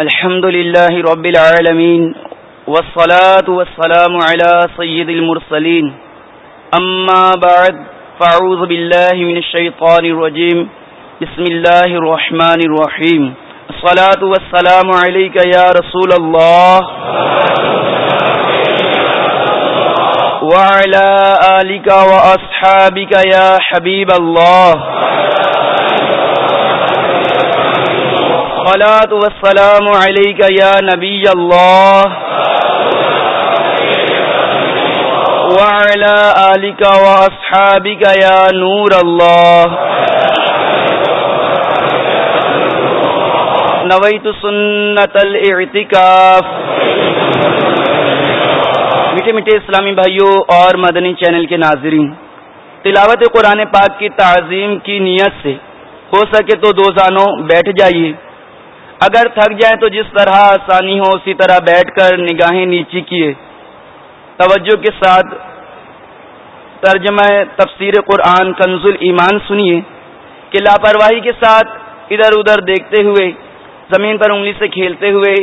الحمد لله رب العالمين والصلاة والسلام على سيد المرسلين. أما بعد فاعوذ بالله من الشيطان الرجيم. بسم الله الرحمن الرحيم. الصلاة والسلام عليك يا رسول الله. وعلى آلك وأصحابك يا حبيب الله. الصلاة والسلام عليك يا نبي الله. وعلى آلك وأصحابك يا نور الله. نويت سنة الاعتكاف. میٹھے میٹھے اسلامی بھائیوں اور مدنی چینل کے ناظرین، تلاوت قرآن پاک کی تعظیم کی نیت سے ہو سکے تو دو زانوں بیٹھ جائیے۔ اگر تھک جائیں تو جس طرح آسانی ہو، اسی طرح بیٹھ کر نگاہیں نیچی کیے۔ توجہ کے ساتھ ترجمہ تفسیر قرآن کنز ایمان سنیے کہ لاپرواہی کے ساتھ ادھر ادھر دیکھتے ہوئے، زمین پر انگلی سے کھیلتے ہوئے،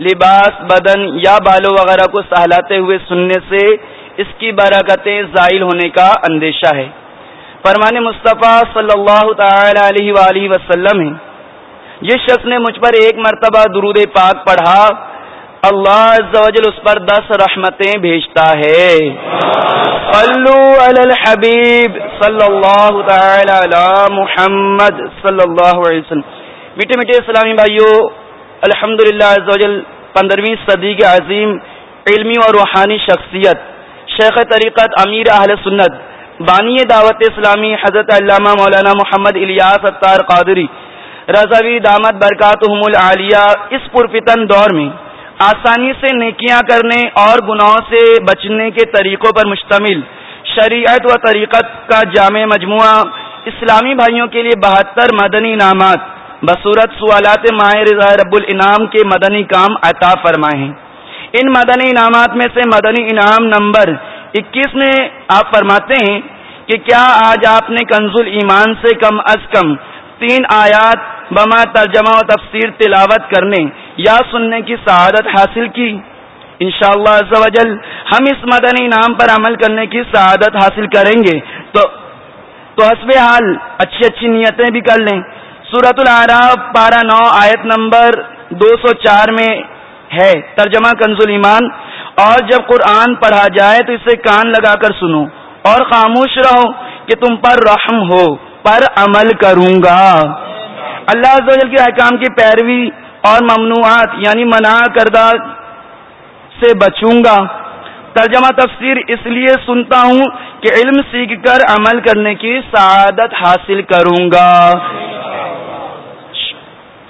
لباس، بدن یا بالوں وغیرہ کو سہلاتے ہوئے سننے سے اس کی برکتیں زائل ہونے کا اندیشہ ہے۔ فرمان مصطفیٰ صلی اللہ تعالی علیہ وآلہ وسلم ہے جس شخص نے مجھ پر ایک مرتبہ درود پاک پڑھا، اللہ عز و جل اس پر دس رحمتیں بھیجتا ہے۔ صلو علی الحبیب صلی اللہ تعالی علی محمد صلی اللہ علیہ وسلم۔ میٹھے میٹھے اسلامی بھائیوں الحمد للہ پندرہویں صدی کے عظیم علمی اور روحانی شخصیت، شیخ طریقت امیر اہل سنت، بانی دعوت اسلامی حضرت علامہ مولانا محمد الیاس اطار قادری رضوی دامت برکات العالیہ اس پرفتن دور میں آسانی سے نیکیاں کرنے اور گناہوں سے بچنے کے طریقوں پر مشتمل شریعت و طریقت کا جامع مجموعہ اسلامی بھائیوں کے لیے بہتر مدنی انعامات، بصورت سوالات ماہ رضا رب الانعام کے مدنی کام عطا فرمائے ہیں۔ ان مدنی انعامات میں سے مدنی انعام نمبر اکیس میں آپ فرماتے ہیں کہ کیا آج آپ نے کنز ایمان سے کم از کم تین آیات بما ترجمہ و تفسیر تلاوت کرنے یا سننے کی سعادت حاصل کی۔ انشاءاللہ شاء اللہ ہم اس مدنی نام پر عمل کرنے کی سعادت حاصل کریں گے۔ تو تو حسب حال اچھی اچھی نیتیں بھی کر لیں۔ سورت العراف پارہ نو آیت نمبر دو سو چار میں ہے ترجمہ کنز ایمان اور جب قرآن پڑھا جائے تو اسے کان لگا کر سنو۔ اور خاموش رہو کہ تم پر رحم ہو، پر عمل کروں گا۔ اللہ عز و جل کے احکام کی پیروی اور ممنوعات یعنی منع کردہ سے بچوں گا۔ ترجمہ تفسیر اس لیے سنتا ہوں کہ علم سیکھ کر عمل کرنے کی سعادت حاصل کروں گا۔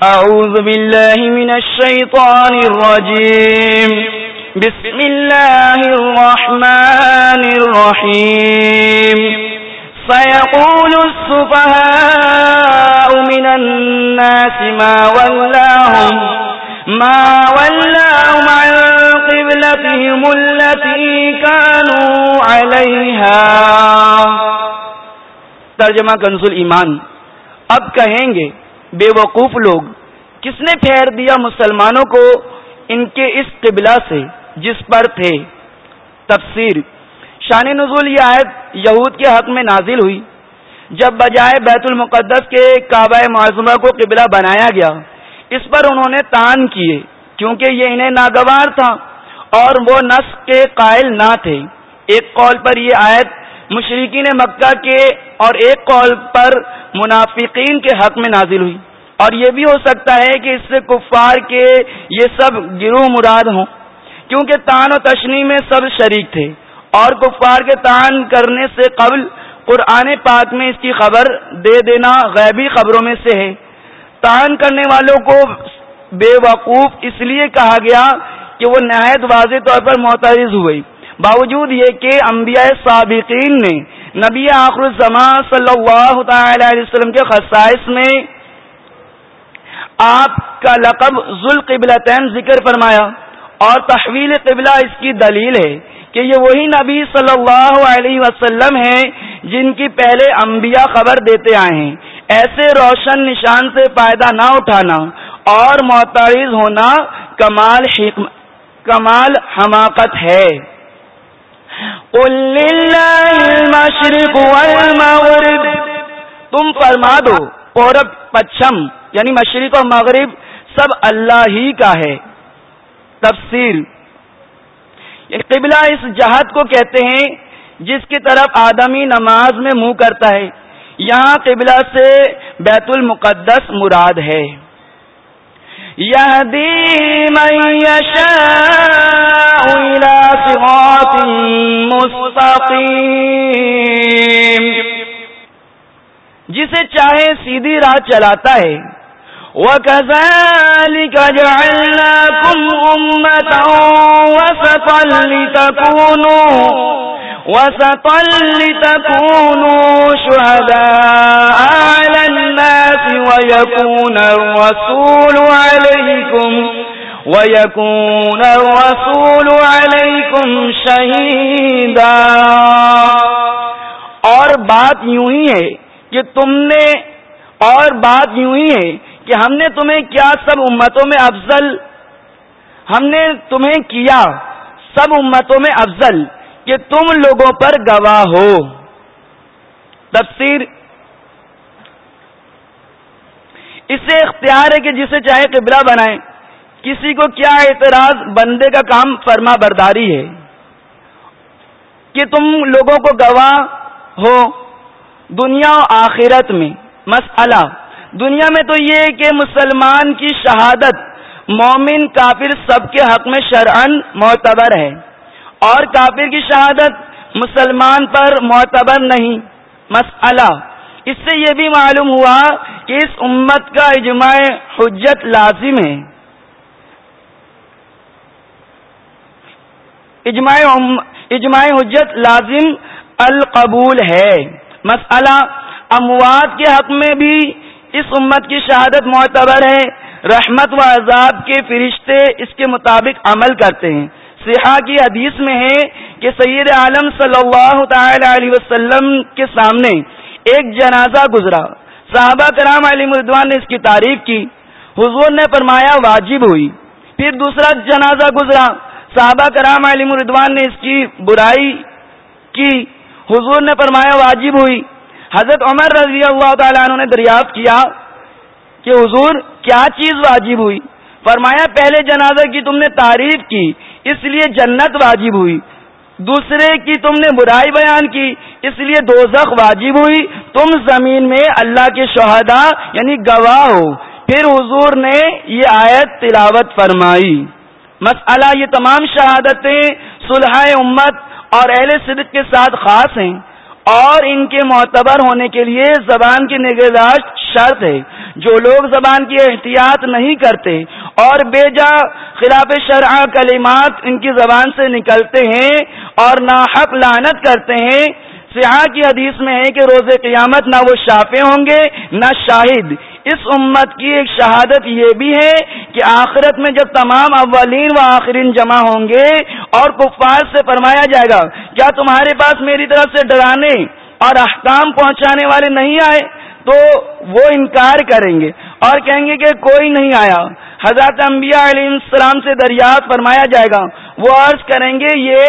اعوذ باللہ من الشیطان الرجیم۔ بسم اللہ الرحمن الرحیم۔ فيقول السفهاء من الناس ما ولاهم ما ولاهم عن قبلتهم التي كانوا عليها. ترجمہ کنزل ایمان اب کہیں گے، بے وقوف لوگ، کس نے پھیر دیا مسلمانوں کو ان کے اس قبلہ سے جس پر تھے؟ تفسیر شان نزول یہ آیت یہود کے حق میں نازل ہوئی، جب بجائے بیت المقدس کے کعبہ معظمہ کو قبلہ بنایا گیا، اس پر انہوں نے تان کیے، کیونکہ یہ انہیں ناگوار تھا اور وہ نس کے قائل نہ تھے۔ ایک قول پر یہ آیت مشرقین مکہ کے اور ایک قول پر منافقین کے حق میں نازل ہوئی۔ اور یہ بھی ہو سکتا ہے کہ اس سے کفار کے یہ سب گروہ مراد ہوں، کیونکہ تان و تشنی میں سب شریک تھے۔ اور کفار کے تعان کرنے سے قبل قرآن پاک میں اس کی خبر دے دینا غیبی خبروں میں سے ہے۔ تعان کرنے والوں کو بے وقوف اس لیے کہا گیا کہ وہ نہایت واضح طور پر معترض ہوئے۔ باوجود یہ کہ انبیاء سابقین نے نبی آخر الزمان صلی اللہ تعالی علیہ وسلم کے خصائص میں آپ کا لقب ذوال قبلتین ذکر فرمایا اور تحویل قبلہ اس کی دلیل ہے۔ کہ یہ وہی نبی صلی اللہ علیہ وسلم ہیں جن کی پہلے انبیاء خبر دیتے آئے ہیں۔ ایسے روشن نشان سے فائدہ نہ اٹھانا اور معترض ہونا کمال کمال حماقت ہے۔ تم فرما دو پورب پچھم یعنی مشرق و مغرب سب اللہ ہی کا ہے۔ تفصیل۔ قبلہ اس جہاد کو کہتے ہیں، جس کی طرف آدمی نماز میں منہ کرتا ہے۔ یہاں قبلہ سے بیت المقدس مراد ہے۔ جسے چاہے سیدھی راہ چلاتا ہے۔ وَكَذَلِكَ جَعَلْنَاكُمْ أُمَّةً وَسَطًا لِتَكُونُوا وَسَطًا لِتَكُونُوا شُهَدَاءَ عَلَى النَّاسِ وَيَكُونَ الرَّسُولُ عَلَيْكُمْ وَيَكُونَ الرَّسُولُ عَلَيْكُمْ شَهِيدًا اور بات یوں ہی ہے کہ تم نے اور بات یوں ہی ہے کہ ہم نے تمہیں کیا سب امتوں میں افضل؟ ہم نے تمہیں کیا سب امتوں میں افضل کہ تم لوگوں پر گواہ ہو؟ تفسیر اس سے اختیار ہے کہ جسے چاہے قبلہ بنائے کسی کو کیا اعتراض؟ بندے کا کام فرما برداری ہے۔ کہ تم لوگوں کو گواہ ہو دنیا و آخرت میں۔ مسئلہ دنیا میں تو یہ کہ مسلمان کی شہادت، مومن، کافر سب کے حق میں شرعن معتبر ہے۔ اور کافر کی شہادت مسلمان پر معتبر نہیں۔ مسئلہ۔ اس سے یہ بھی معلوم ہوا کہ اس امت کا اجماع حجت لازم ہے۔ اجماع اجماع حجت لازم القبول ہے۔ مسئلہ۔ اموات کے حق میں بھی اس امت کی شہادت معتبر ہے۔ رحمت و عذاب کے فرشتے اس کے مطابق عمل کرتے ہیں۔ سیاح کی حدیث میں ہے کہ سید عالم صلی اللہ تعالی علیہ وسلم کے سامنے ایک جنازہ گزرا۔ صحابہ کرام علی مردوان نے اس کی تعریف کی۔ حضور نے فرمایا واجب ہوئی۔ پھر دوسرا جنازہ گزرا۔ صحابہ کرام علی مردوان نے اس کی برائی کی۔ حضور نے فرمایا واجب ہوئی۔ حضرت عمر رضی اللہ تعالیٰ عنہ نے دریافت کیا کہ حضور، کیا چیز واجب ہوئی؟ فرمایا، پہلے جنازہ کی تم نے تعریف کی، اس لیے جنت واجب ہوئی۔ دوسرے کی تم نے برائی بیان کی، اس لیے دوزخ واجب ہوئی۔ تم زمین میں اللہ کے شہدا یعنی گواہ ہو۔ پھر حضور نے یہ آیت تلاوت فرمائی۔ مسئلہ، یہ تمام شہادتیں صلح امت اور اہل صدق کے ساتھ خاص ہیں۔ اور ان کے معتبر ہونے کے لیے زبان کی نگہداشت شرط ہے۔ جو لوگ زبان کی احتیاط نہیں کرتے اور بے جا خلاف شرع کلمات ان کی زبان سے نکلتے ہیں اور ناحق لانت کرتے ہیں، سیاح کی حدیث میں ہے کہ روز قیامت نہ وہ شافے ہوں گے، نہ شاہد۔ اس امت کی ایک شہادت یہ بھی ہے کہ آخرت میں جب تمام اولین و آخرین جمع ہوں گے اور کفار سے فرمایا جائے گا، کیا تمہارے پاس میری طرف سے ڈرانے اور احکام پہنچانے والے نہیں آئے؟ تو وہ انکار کریں گے اور کہیں گے کہ کوئی نہیں آیا۔ حضرت انبیاء علیہ السلام سے دریافت فرمایا جائے گا۔ وہ عرض کریں گے، یہ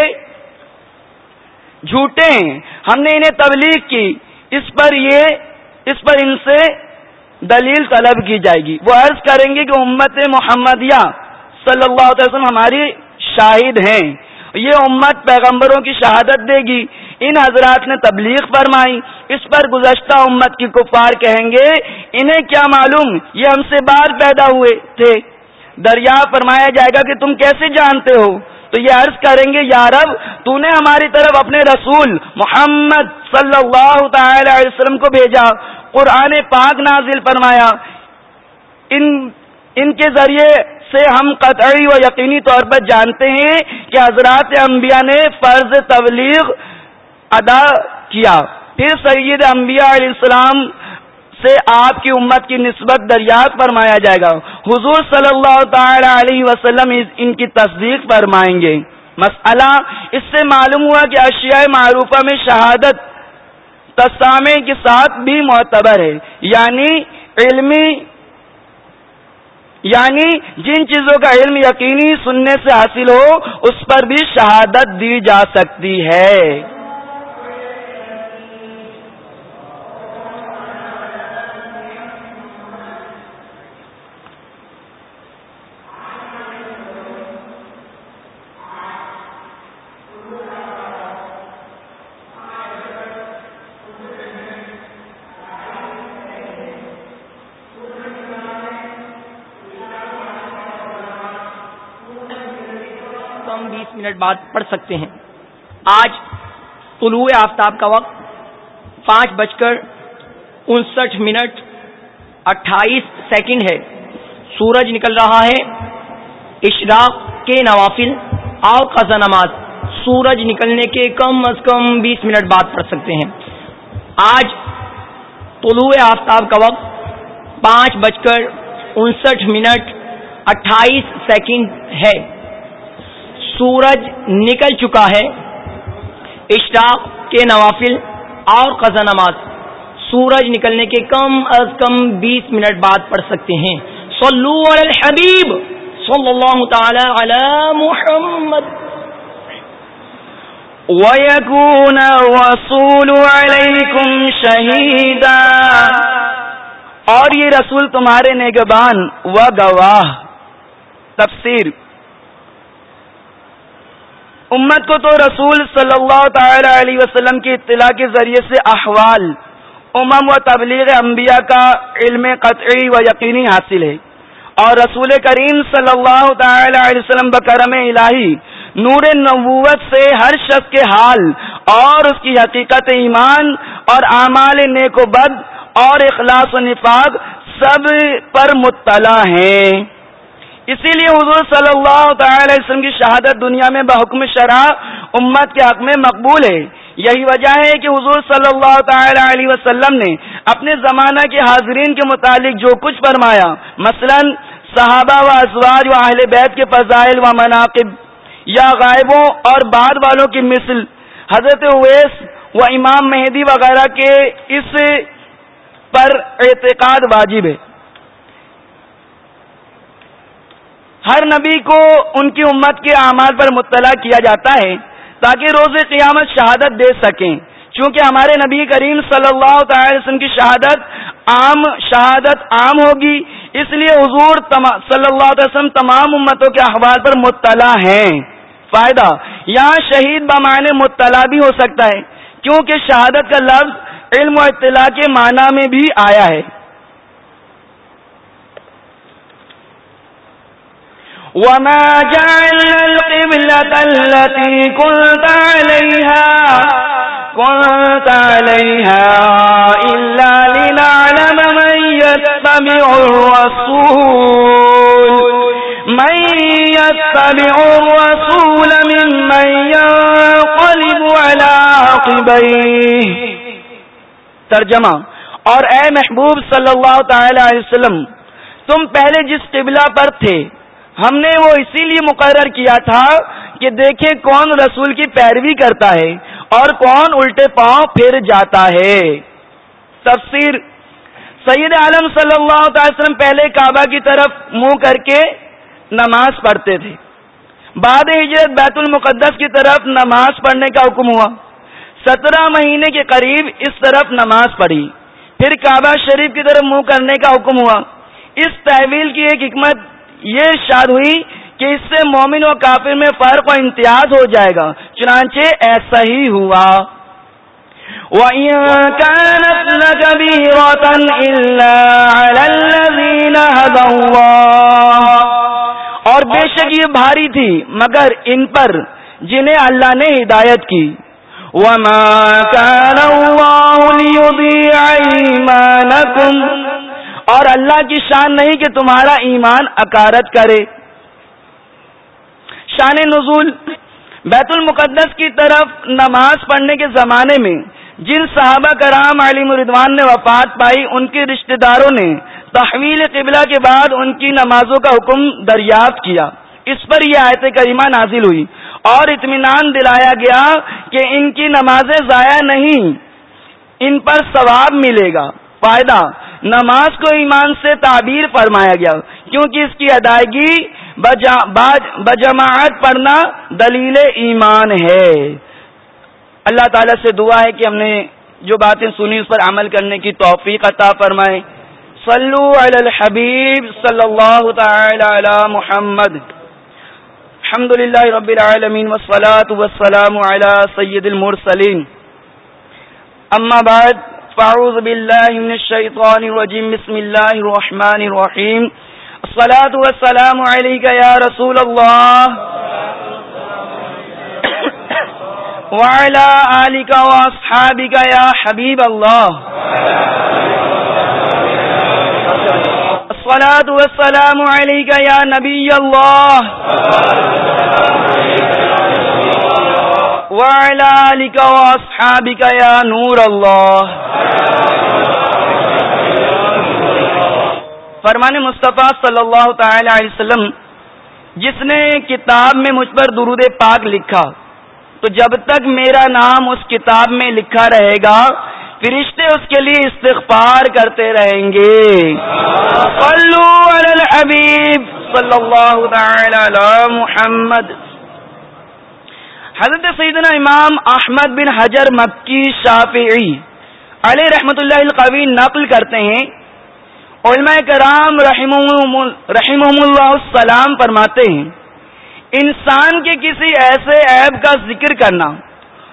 جھوٹے ہیں۔ ہم نے انہیں تبلیغ کی۔ اس پر یہ، اس پر ان سے دلیل طلب کی جائے گی۔ وہ عرض کریں گے کہ امت محمدیہ صلی اللہ علیہ وسلم ہماری شاہد ہیں۔ یہ امت پیغمبروں کی شہادت دے گی۔ ان حضرات نے تبلیغ فرمائی۔ اس پر گزشتہ امت کی کفار کہیں گے، انہیں کیا معلوم؟ یہ ہم سے بار پیدا ہوئے تھے۔ دریا فرمایا جائے گا کہ تم کیسے جانتے ہو؟ تو یہ عرض کریں گے یارب تو نے ہماری طرف اپنے رسول محمد صلی اللہ تعالی علیہ وسلم کو بھیجا۔ قرآن پاک نازل فرمایا۔ ان ان کے ذریعے سے ہم قطعی و یقینی طور پر جانتے ہیں کہ حضرات انبیاء نے فرض تبلیغ ادا کیا۔ پھر سید انبیاء علیہ السلام سے آپ کی امت کی نسبت دریافت فرمایا جائے گا۔ حضور صلی اللہ تعالی علیہ وسلم ان کی تصدیق فرمائیں گے۔ مسئلہ، اس سے معلوم ہوا کہ اشیاء معروفہ میں شہادت تسامے کے ساتھ بھی معتبر ہے۔ یعنی علمی یعنی جن چیزوں کا علم یقینی سننے سے حاصل ہو، اس پر بھی شہادت دی جا سکتی ہے۔ منٹ بعد پڑھ سکتے ہیں۔ آج طلوع آفتاب کا وقت پانچ بج کر انسٹھ منٹ اٹھائیس سیکنڈ ہے۔ سورج نکل رہا ہے۔ اشراق کے نوافل اور قزا نماز۔ سورج نکلنے کے کم از کم بیس منٹ بعد پڑھ سکتے ہیں۔ آج طلوع آفتاب کا وقت پانچ بج کر انسٹھ منٹ اٹھائیس سیکنڈ ہے۔ سورج نکل چکا ہے، اشتاق کے نوافل اور قزا نماز سورج نکلنے کے کم از کم بیس منٹ بعد پڑھ سکتے ہیں۔ صلو علی الحبیب، صلی اللہ تعالی علی محمد۔ وَيَكُونَ وَصُولُ عَلَيْكُمْ شَهِيدًا۔ اور یہ رسول تمہارے نگبان و گواہ۔ تفسیر امت کو تو رسول صلی اللہ تعالی علیہ وسلم کی اطلاع کے ذریعے سے احوال، امم و تبلیغ انبیاء کا علم قطعی و یقینی حاصل ہے۔ اور رسول کریم صلی اللہ تعالی علیہ وسلم بکرم الہی نور نبوت سے ہر شخص کے حال اور اس کی حقیقت ایمان اور اعمال نیک و بد اور اخلاص و نفاق سب پر مطلع ہیں۔ اسی لیے حضور صلی اللہ تعالی وسلم کی شہادت دنیا میں بحکم شرح امت کے حق میں مقبول ہے۔ یہی وجہ ہے کہ حضور صلی اللہ تعالی علیہ وسلم نے اپنے زمانہ کے حاضرین کے متعلق جو کچھ فرمایا، مثلا صحابہ و ازواج و اہل بیت کے فضائل و مناقب یا غائبوں اور بعد والوں کی مثل، حضرت اویس و امام مہدی وغیرہ کے اس پر اعتقاد واجب ہے۔ ہر نبی کو ان کی امت کے اعمال پر مطلع کیا جاتا ہے تاکہ روز قیامت شہادت دے سکیں۔ چونکہ ہمارے نبی کریم صلی اللہ تعالی وسلم کی شہادت عام شہادت عام ہوگی، اس لیے حضور صلی اللہ علیہ وسلم تمام امتوں کے احوال پر مطلع ہیں۔ فائدہ، یہاں شہید بمانے مطلع بھی ہو سکتا ہے، کیونکہ شہادت کا لفظ علم و اطلاع کے معنی میں بھی آیا ہے۔ وما جعلنا القبلة التي كنت عليها كنت عليها إلا لنعلم من يتبع الرسول من يتبع الرسول ممن ينقلب على عقبيه ترجمہ اور اے محبوب صلی اللہ تعالی علیہ وسلم، تم پہلے جس قبلہ پر تھے ہم نے وہ اسی لیے مقرر کیا تھا کہ دیکھیں کون رسول کی پیروی کرتا ہے اور کون الٹے پاؤں پھر جاتا ہے۔ تفسیر سید عالم صلی اللہ تعالی وسلم پہلے کعبہ کی طرف منہ کر کے نماز پڑھتے تھے۔ بعد ہجرت بیت المقدس کی طرف نماز پڑھنے کا حکم ہوا۔ سترہ مہینے کے قریب اس طرف نماز پڑھی۔ پھر کعبہ شریف کی طرف منہ کرنے کا حکم ہوا۔ اس تحویل کی ایک حکمت یہ شاد ہوئی کہ اس سے مومن و کافر میں فرق و امتیاز ہو جائے گا۔ چنانچہ ایسا ہی ہوا۔ اور بے شک یہ بھاری تھی، مگر ان پر جنہیں اللہ نے ہدایت کی۔ وما كان الله ليضيع إيمانكم۔ اور اللہ کی شان نہیں کہ تمہارا ایمان اکارت کرے۔ شان نزول بیت المقدس کی طرف نماز پڑھنے کے زمانے میں جن صحابہ کرام علی مردوان نے وفات پائی، ان کے رشتہ داروں نے تحویل قبلہ کے بعد ان کی نمازوں کا حکم دریافت کیا۔ اس پر یہ آیت کریمہ نازل ہوئی۔ اور اطمینان دلایا گیا کہ ان کی نمازیں ضائع نہیں، ان پر ثواب ملے گا۔ فائدہ۔ نماز کو ایمان سے تعبیر فرمایا گیا، کیونکہ اس کی ادائیگی بجماعت پڑھنا دلیل ایمان ہے۔ اللہ تعالی سے دعا ہے کہ ہم نے جو باتیں سنی، اس پر عمل کرنے کی توفیق عطا فرمائے۔ صلو علی الحبیب صلی اللہ تعالی علی محمد۔ الحمد للہ رب العالمین والصلاة والسلام علی سید المرسلین۔ اما بعد فاعوذ باللہ من الشیطان الرجیم بسم اللہ الرحمن الرحیم الصلاة والسلام علیکہ یا رسول اللہ وعلى آلك وأصحابك يا حبيب الله. الصلاة والسلام عليك يا نبي الله. وعلى آلك وأصحابك يا نور الله. فرمان مصطفیٰ صلی اللہ تعالی علیہ وسلم، جس نے کتاب میں مجھ پر درود پاک لکھا، تو جب تک میرا نام اس کتاب میں لکھا رہے گا، فرشتے اس کے لیے استغفار کرتے رہیں گے۔ صلو علی الحبیب صلی اللہ تعالی علی محمد۔ حضرت سیدنا امام احمد بن حجر مکی شافعی علیہ رحمت اللہ القوی نقل کرتے ہیں۔ علماء کرام رحم اللہ السلام فرماتے ہیں، انسان کے کسی ایسے عیب کا ذکر کرنا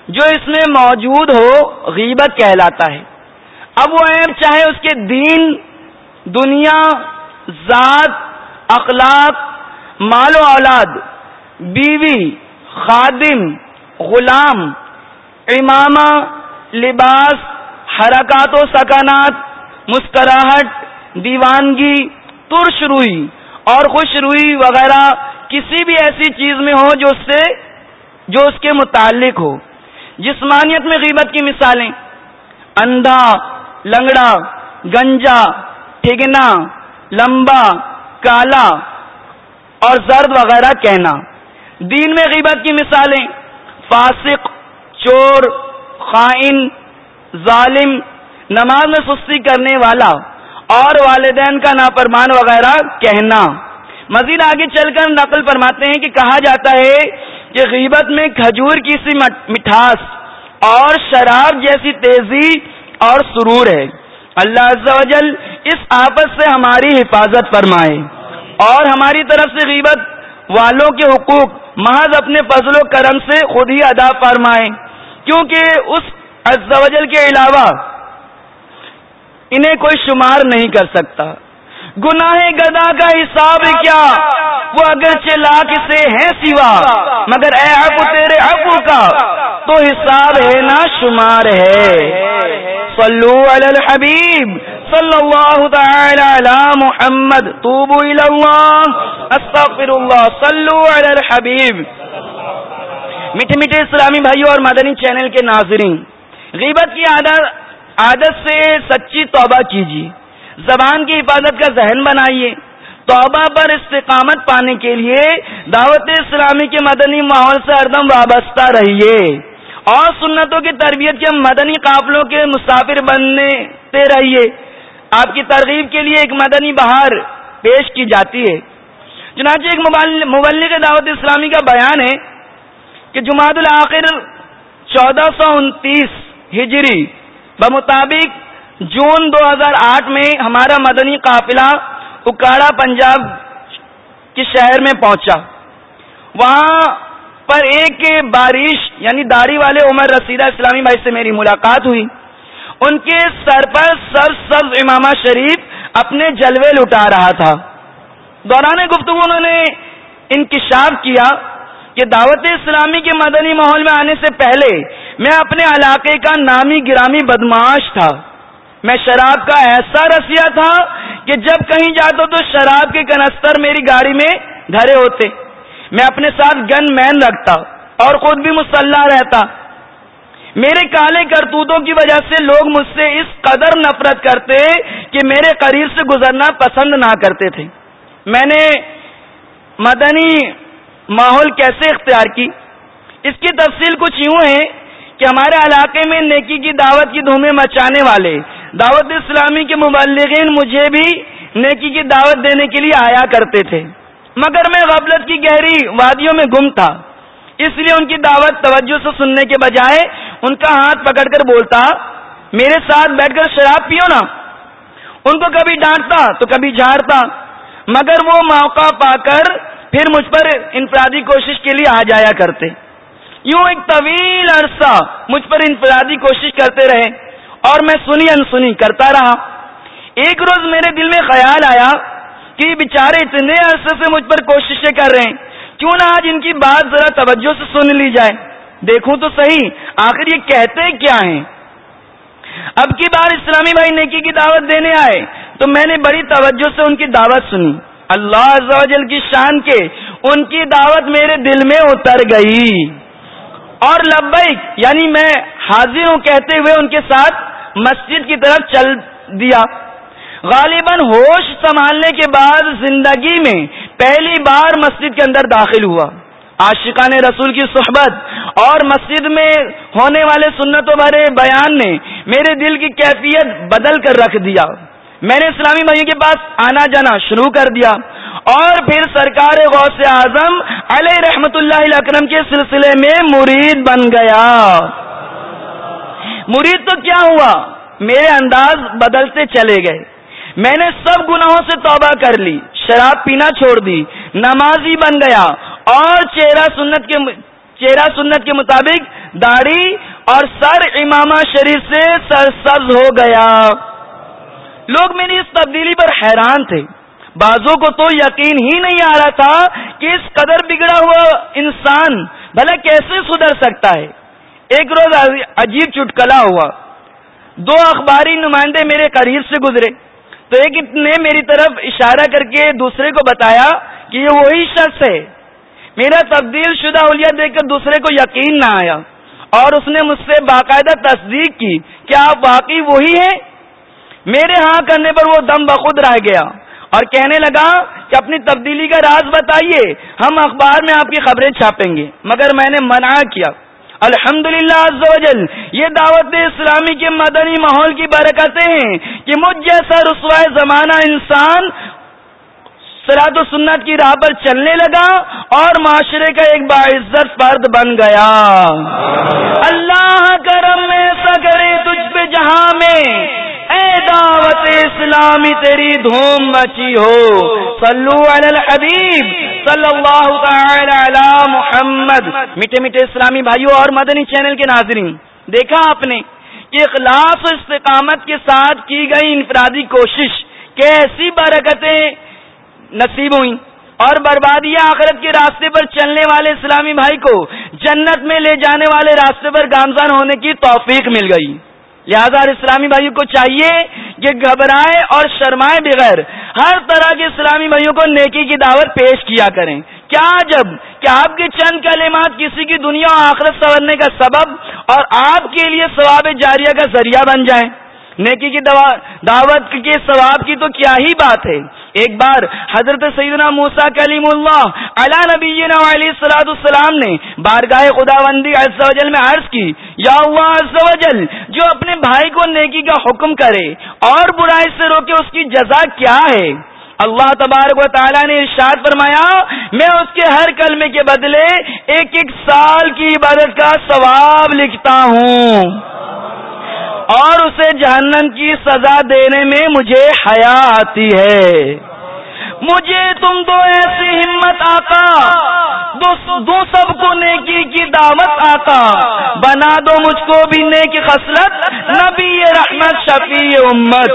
جو اس میں موجود ہو، غیبت کہلاتا ہے۔ اب وہ عیب چاہے اس کے دین، دنیا، ذات، اخلاق، مال و اولاد، بیوی خادم، غلام، امامہ، لباس، حرکات و سکانات مسکراہٹ دیوانگی، ترش روئی اور خوش روئی وغیرہ کسی بھی ایسی چیز میں ہو جو اس سے، جو اس کے متعلق ہو۔ جسمانیت میں غیبت کی مثالیں۔ اندھا، لنگڑا، گنجا ٹھگنا لمبا، کالا اور زرد وغیرہ کہنا۔ دین میں غیبت کی مثالیں۔ فاسق، چور، خائن، ظالم، نماز میں سستی کرنے والا اور والدین کا ناپرمان وغیرہ کہنا۔ مزید آگے چل کر نقل فرماتے ہیں کہ کہا جاتا ہے کہ غیبت میں کھجور کی سی مٹھاس اور شراب جیسی تیزی اور سرور ہے۔ اللہ عز و جل اس آپس سے ہماری حفاظت فرمائے اور ہماری طرف سے غیبت والوں کے حقوق محض اپنے فضل و کرم سے خود ہی ادا فرمائے کیونکہ اس عز و جل کے علاوہ انہیں کوئی شمار نہیں کر سکتا۔ گناہ گدا کا حساب کیا؟ وہ اگر لاکھ سے ہے سوا، مگر اے ابو تیرے ابو کا تو حساب ہے نا شمار ہے۔ صلو علی الحبیب صلی اللہ تعالی علی محمد. توبو الى اللہ استغفر اللہ صلو علی الحبیب میٹھے میٹھے اسلامی بھائیوں اور مدنی چینل کے ناظرین، غیبت کی عادت عادت سے سچی توبہ کیجیے۔ زبان کی حفاظت کا ذہن بنائیے۔ توبہ پر استقامت پانے کے لیے دعوت اسلامی کے مدنی ماحول سے ہر دم وابستہ رہیے۔ اور سنتوں کی تربیت کے مدنی قافلوں کے مسافر بنتے رہیے۔ آپ کی ترغیب کے لیے ایک مدنی بہار پیش کی جاتی ہے۔ چنانچہ ایک مبلغ دعوت اسلامی کا بیان ہے کہ جماعت الآخر چودہ سو انتیس ہجری بمطابق جون دو ہزار آٹھ میں ہمارا مدنی قافلہ اکاڑا پنجاب کے شہر میں پہنچا۔ وہاں پر ایک بارش یعنی داڑھی والے عمر رسیدہ اسلامی بھائی سے میری ملاقات ہوئی۔ ان کے سر پر سب سب امامہ شریف اپنے جلوے لٹا رہا تھا۔ دوران گفتگو انہوں نے انکشاف کیا کہ دعوت اسلامی کے مدنی ماحول میں آنے سے پہلے میں اپنے علاقے کا نامی گرامی بدماش تھا۔ میں شراب کا ایسا رسیا تھا کہ جب کہیں جاتا تو شراب کے کنستر میری گاڑی میں دھرے ہوتے۔ میں اپنے ساتھ گن مین رکھتا اور خود بھی مسلح رہتا۔ میرے کالے کرتوتوں کی وجہ سے لوگ مجھ سے اس قدر نفرت کرتے کہ میرے قریب سے گزرنا پسند نہ کرتے تھے۔ میں نے مدنی ماحول کیسے اختیار کی؟ اس کی تفصیل کچھ یوں ہے کہ ہمارے علاقے میں نیکی کی دعوت کی دھومیں مچانے والے، دعوت اسلامی کے مبلغین مجھے بھی نیکی کی دعوت دینے کے لیے آیا کرتے تھے۔ مگر میں غفلت کی گہری وادیوں میں گم تھا۔ اس لیے ان کی دعوت توجہ سے سننے کے بجائے ان کا ہاتھ پکڑ کر بولتا، میرے ساتھ بیٹھ کر شراب پیو نا۔ ان کو کبھی ڈانٹتا تو کبھی جھاڑتا، مگر وہ موقع پا کر پھر مجھ پر انفرادی کوشش کے لیے آ جایا کرتے۔ یوں ایک طویل عرصہ مجھ پر انفرادی کوشش کرتے رہے اور میں سنی انسنی کرتا رہا۔ ایک روز میرے دل میں خیال آیا کہ بےچارے اتنے عرصے سے مجھ پر کوششیں کر رہے ہیں، کیوں نہ آج ان کی بات ذرا توجہ سے سن لی جائے۔ دیکھوں تو صحیح۔ آخر یہ کہتے کیا ہیں؟ اب کی بار اسلامی بھائی نیکی کی دعوت دینے آئے۔ تو میں نے بڑی توجہ سے ان کی دعوت سنی۔ اللہ عز و جل کی شان کے ان کی دعوت میرے دل میں اتر گئی۔ اور لبیک یعنی میں حاضر ہوں کہتے ہوئے ان کے ساتھ مسجد کی طرف چل دیا۔ غالباً ہوش سنبھالنے کے بعد زندگی میں پہلی بار مسجد کے اندر داخل ہوا۔ عاشقان رسول کی صحبت اور مسجد میں ہونے والے سنتوں بھرے بیان نے میرے دل کی کیفیت بدل کر رکھ دیا۔ میں نے اسلامی بھائیوں کے پاس آنا جانا شروع کر دیا۔ اور پھر سرکار غوث اعظم علیہ رحمت اللہ اکرم کے سلسلے میں مرید بن گیا۔ مرید تو کیا ہوا؟ میرے انداز بدلتے چلے گئے۔ میں نے سب گناہوں سے توبہ کر لی، شراب پینا چھوڑ دی، نمازی بن گیا۔ اور چہرہ سنت کے چہرہ سنت کے مطابق داڑھی اور سر امامہ شریف سے سرسبز ہو گیا۔ لوگ میری اس تبدیلی پر حیران تھے۔ بازوں کو تو یقین ہی نہیں آ رہا تھا کہ اس قدر بگڑا ہوا انسان بھلا کیسے سدھر سکتا ہے۔ ایک روز عجیب چٹکلا ہوا۔ دو اخباری نمائندے میرے قریب سے گزرے۔ تو ایک نے میری طرف اشارہ کر کے دوسرے کو بتایا کہ یہ وہی شخص ہے۔ میرا تبدیل شدہ اولیا دیکھ کر دوسرے کو یقین نہ آیا اور اس نے مجھ سے باقاعدہ تصدیق کی کہ آپ واقعی وہی ہیں؟ میرے ہاں کرنے پر وہ دم بخود رہ گیا اور کہنے لگا کہ اپنی تبدیلی کا راز بتائیے، ہم اخبار میں آپ کی خبریں چھاپیں گے۔ مگر میں نے منع کیا۔ الحمد للہ یہ دعوت اسلامی کے مدنی ماحول کی برکتیں ہیں کہ مجھ جیسا رسوائے زمانہ انسان سراد و سنت کی راہ پر چلنے لگا اور معاشرے کا ایک باعزت فرد بن گیا۔ اللہ کرم میں کرے تجھ پہ جہاں میں اے دعوت اسلامی تیری دھوم مچی ہو۔ صلو علی الحبیب صلی اللہ تعالی علی محمد۔ میٹھے میٹھے اسلامی بھائیوں اور مدنی چینل کے ناظرین دیکھا آپ نے کہ اخلاص و استقامت کے ساتھ کی گئی انفرادی کوشش کیسی برکتیں نصیب ہوئی اور بربادی آخرت کے راستے پر چلنے والے اسلامی بھائی کو جنت میں لے جانے والے راستے پر گامزان ہونے کی توفیق مل گئی۔ لہذا اسلامی بھائیوں کو چاہیے کہ گھبرائے اور شرمائے بغیر ہر طرح کے اسلامی بھائیوں کو نیکی کی دعوت پیش کیا کریں۔ کیا جبکہ آپ کے چند کلمات کسی کی دنیا اور آخرت سنورنے کا سبب اور آپ کے لیے ثواب جاریہ کا ذریعہ بن جائیں۔ نیکی کی دعوت کے ثواب کی تو کیا ہی بات ہے؟ ایک بار حضرت سیدنا موسا کلیم اللہ علا نبی علیہ السلام نے بارگاہ خدا بندی میں عرض کی، یا اللہ جو اپنے بھائی کو نیکی کا حکم کرے اور برائی سے روکے، اس کی جزا کیا ہے؟ اللہ تبارک و تعالیٰ نے ارشاد فرمایا، میں اس کے ہر کلمے کے بدلے ایک ایک سال کی عبادت کا ثواب لکھتا ہوں۔ اور اسے جہنم کی سزا دینے میں مجھے حیا آتی ہے۔ مجھے تم دو ایسی ہمت آقا دو, دو سب کو نیکی کی دعوت آقا بنا دو مجھ کو بھی نیک خصلت نبی رحمت شفیع امت۔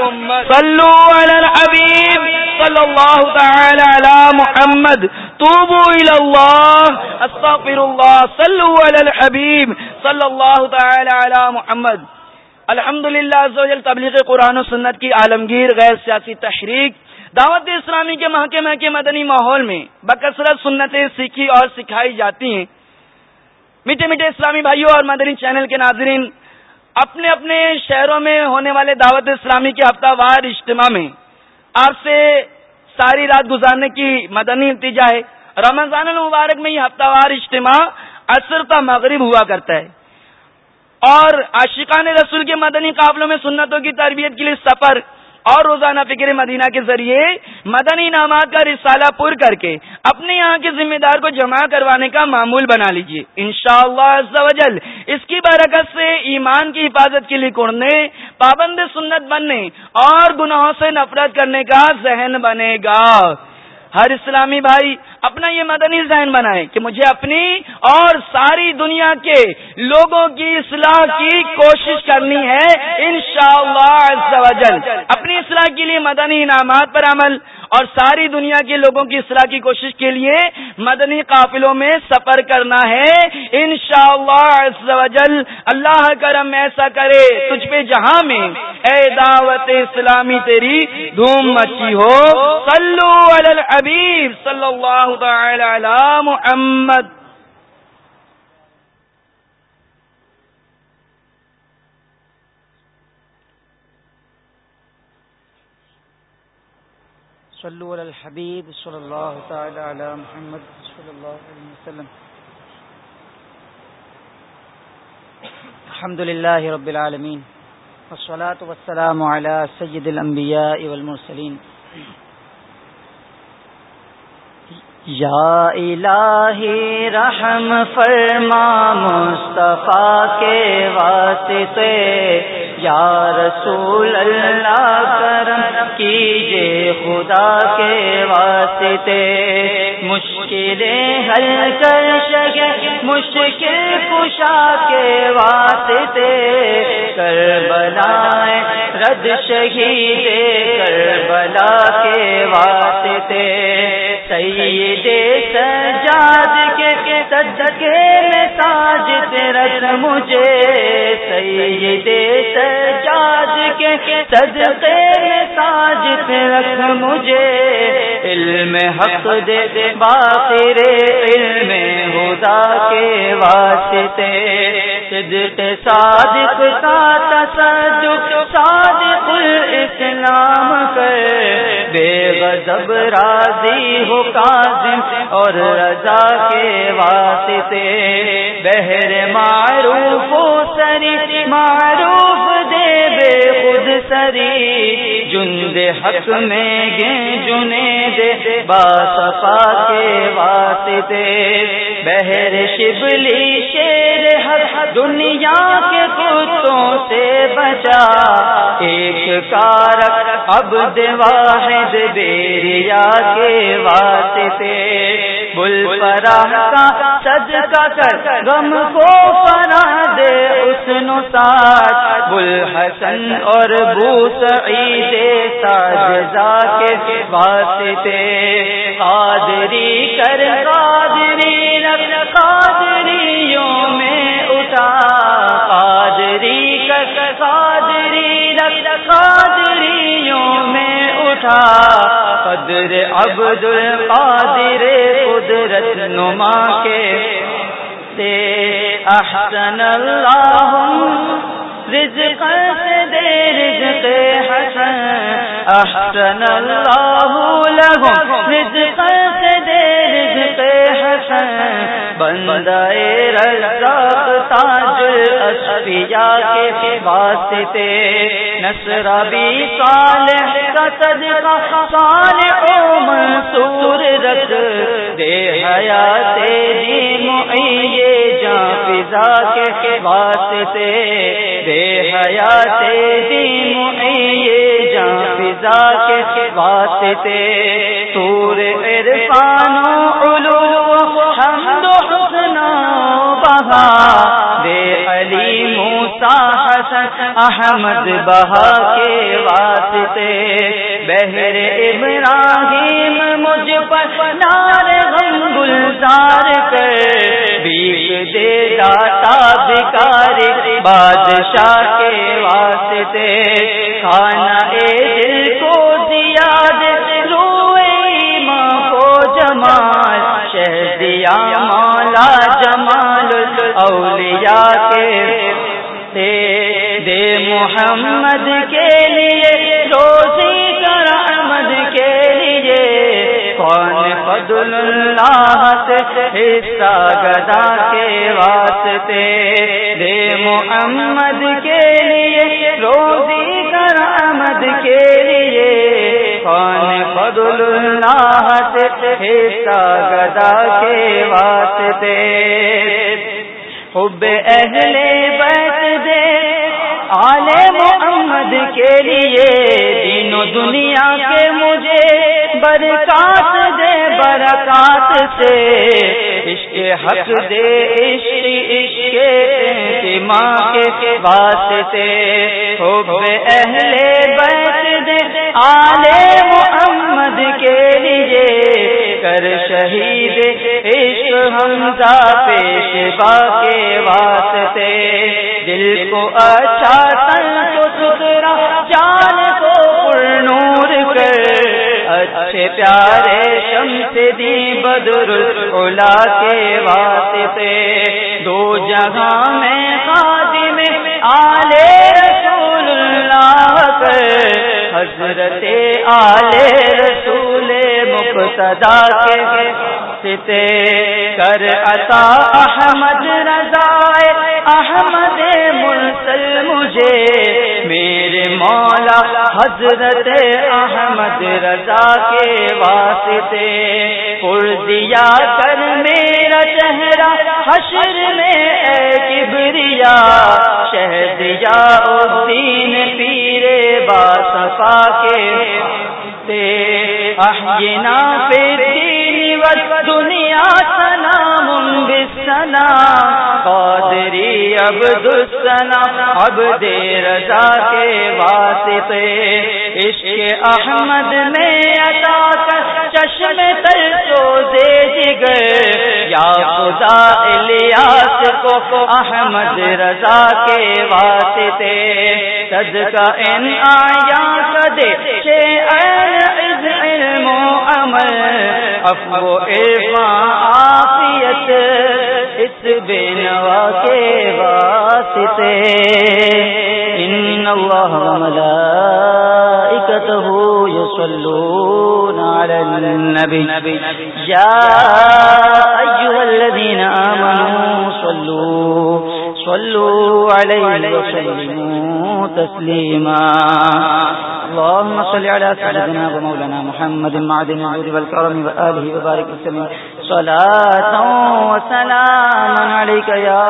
صلو علی الحبیب صلی اللہ تعالی علی محمد۔ توبو الى اللہ استغفر اللہ صلو علی الحبیب صلی اللہ تعالی علی محمد۔ الحمد للہ تبلیغ قرآن و سنت کی عالمگیر غیر سیاسی تحریک دعوت اسلامی کے محکمہ کے مدنی ماحول میں بکثرت سنتیں سیکھی اور سکھائی جاتی ہیں۔ میٹھے میٹھے اسلامی بھائیوں اور مدنی چینل کے ناظرین، اپنے اپنے شہروں میں ہونے والے دعوت اسلامی کے ہفتہ وار اجتماع میں آپ سے ساری رات گزارنے کی مدنی التجا ہے۔ رمضان المبارک میں یہ ہفتہ وار اجتماع اثر کا مغرب ہوا کرتا ہے۔ اور عاشقان رسول کے مدنی قابلوں میں سنتوں کی تربیت کے لیے سفر اور روزانہ فکر مدینہ کے ذریعے مدنی انعامات کا رسالہ پر کر کے اپنے یہاں کے ذمہ دار کو جمع کروانے کا معمول بنا لیجیے ان شاء اللہ اس کی برکت سے ایمان کی حفاظت کے لیے کوڑنے، پابند سنت بننے اور گناہوں سے نفرت کرنے کا ذہن بنے گا۔ ہر اسلامی بھائی اپنا یہ مدنی ذہن بنائے کہ مجھے اپنی اور ساری دنیا کے لوگوں کی اصلاح کی کوشش کرنی ہے، انشاءاللہ اللہ اپنی اصلاح کے لیے مدنی انعامات پر عمل اور ساری دنیا کے لوگوں کی اصلاح کی کوشش کے لیے مدنی قافلوں میں سفر کرنا ہے ان شاء اللہ کرم ایسا کرے تجھ پہ جہاں میں اے دعوت اسلامی تیری دھوم مچی ہو، صلو علی الحبیب صلی اللہ تعالی علی محمد۔ صلو علی الحبیب صلی اللہ تعالی علی محمد صلی اللہ علیہ وسلم۔ الحمد للہ رب العالمین۔ والصلاة والسلام على سید الانبیاء والمرسلین یا الہی رحم فرما مصطفیٰ کے واسطے، یا رسول اللہ کرم کیجے خدا کے واسطے۔ مشکلیں حل کر سکے مشکل کشا کے واسطے۔ کر بلائیں رد شہید کر بلا کے واسطے۔ سید سجاد کے صدقے میں تاج رکھ مجھے سید سجاد کے صدقے میں تاج رکھ مجھے علم حق دے دے باخر علم خدا کے واسطے۔ صدق صادق کا تصدق، صادق الاسلام کر۔ بے غضب راضی ہو کاظم اور رضا کے واسطے۔ بہر معروف سری معروف دے بے سری، جند حق میں گے جنے دے، باصفا کے واسطے۔ بہر شبلی شیر حق دنیا کے کتوں سے بچا۔ ایک کارک اب واحد بیریا کے واسطے۔ بل پراہ کا صدقہ کر، غم کو فرا دے، اس نساج بل حسن اور بو سعید ساجزا کے واسطے قادری کر قادری رب قادریوں میں اٹھا، قادری کر قادری رب قادریوں میں اٹھا۔ قدر عبد القادر قدرت نما کے سے احسن اللہ رزق سے دے رزق حسن، احسن اللہ لہم رزق سے دے رزق حسن بندہ رزاق تاج الاشفیاء کے واسطے۔ نصرہ بھی صالح کا صدقہ، صالح و منصور رکھ۔ دے حیات دی معیے جان فضا کے واسطے۔ حیات دی معیے جان فضا کے واسطے تور عرفان علو حمد و حسنا بہا علی موسیٰ حسن، احمد بہا کے واسطے۔ بہر ابراہیم مجھ پر نار غم گلزار کر۔ بیچ دے داتا بکار بادشاہ کے واسطے۔ کھانا اے دل کو دیا روئے، ماں کو جمال شہ دیا مولا جمال اولیاء کے دے دے محمد کے لیے، روزی کر احمد کے لیے۔ کون فضل اللہ سے حصہ گدا کے واسطے؟ دے محمد کے لیے، روزی کر احمد کے لیے فضل اللہ حصہ گدا کے واسطے۔ حب اہل بیت دے آل محمد کے لیے دین و دنیا کے مجھے برکات دے، برکات سے۔ عشق حق دے، عشق عشق ماں کے واسطے۔ حب اہل بیت دے، آل محمد کے لیے۔ کر شہید عشق حمزہ پیش با کے واسطے۔ دل کو اچھا تن کو ستھرا جان کو نور کر۔ اچھے پیارے شمس دی بدر اولا کے واسطے۔ دو جگہ میں خادی میں آلے رسول اللہ کر۔ حضرت آلے رسول مقتدا کے ستے کر عطا احمد رضا احمد مرسل مجھے، میرے مولا حضرت احمد رضا کے واسطے۔ پور دیا کر میرا چہرہ حشر میں، اے کبریا شہ دیا الدین پیرے با صفا کے۔ احینا پہ دنیا سلام بسنا قادری عبد السنا عبد رضا کے واسطے۔ عشق احمد میں عطا کر، چشم تر تو دے جگر۔ یا خدا الیاس کو احمد رضا کے واسطے۔ صدقہ ان آیا کدے چھے علم و عمل۔ افو عرفان آفیت اس بے نوا کے واسطے۔ ان اللہ ملائکتہ ملائکته علی النبی۔ یا يا الذین آمنوا صلوا صلوا عليه وسلموا تسليما. اللهم صل على سيدنا ومولانا محمد معدن الجود والكرم وآله وبارك وسلم. صلاة وسلاما عليك يا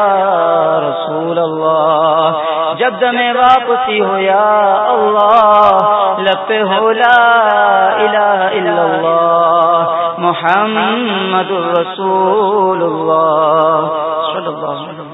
رسول الله. جب دم واپسی ہو یا اللہ لپ ہو لا الہ الا اللہ. محمد رسول اللہ. صلی اللہ علیہ